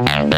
Bye.